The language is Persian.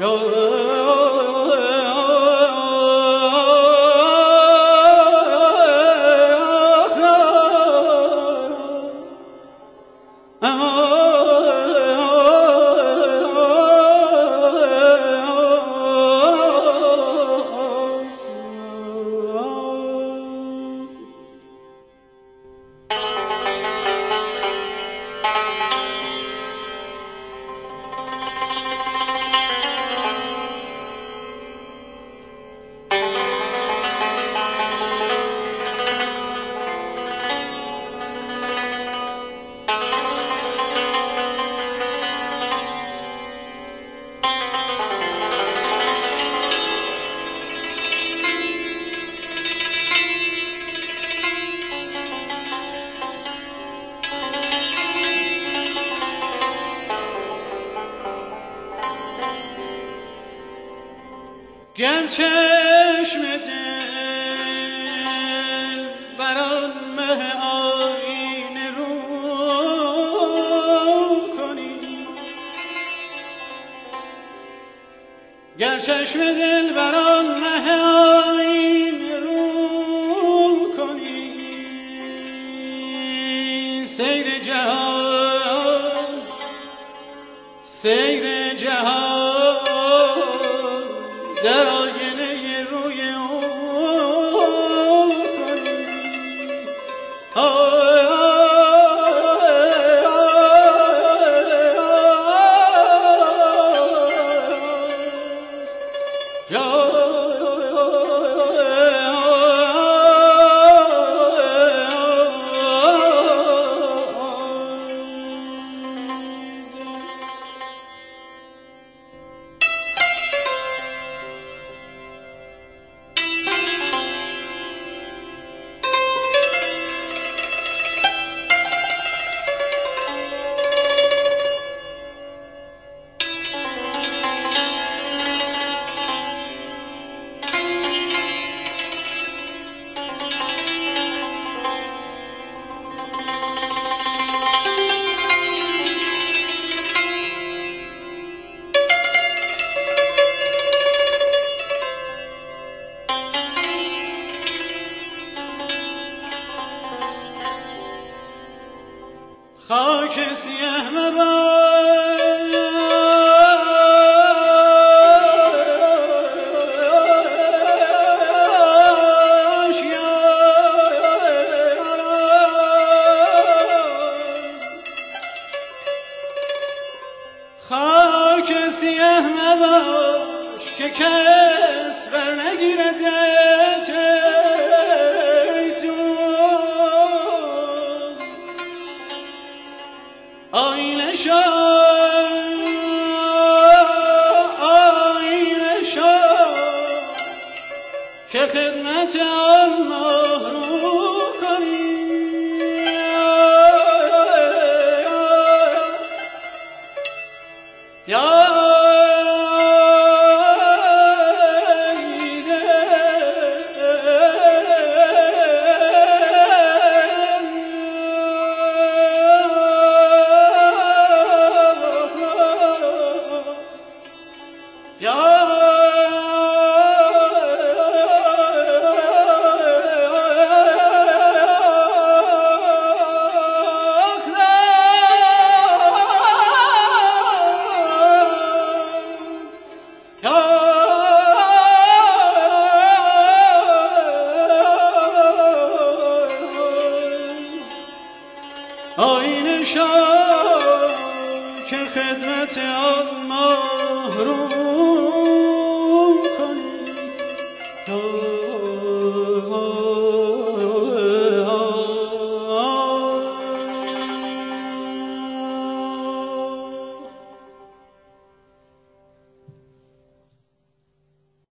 有了 گر چشم دل بران مه آینه رو کنی. گر چشم دل بران مه آینه که کس بر نگیرد آینه شا آینه شا که خدمت آن ماه رو آینه